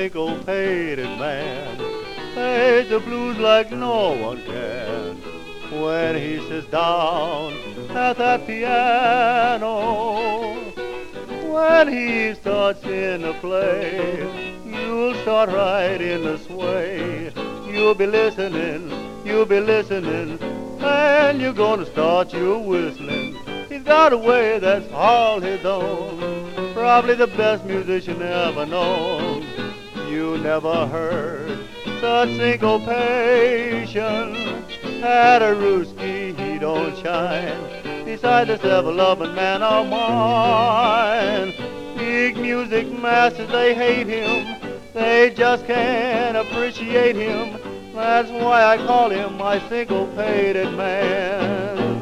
syncopated man plays the blues like no one can. When he sits down at that piano, when he starts in to play, you'll start right in the sway. You'll be listening, you'll be listening, and you're gonna start your whistling. He's got a way that's all his own, probably the best musician ever known. You never heard such syncopation. Paderewski he don't shine beside this ever-loving man of mine. Big music masters, they hate him. They just can't appreciate him. That's why I call him my syncopated man.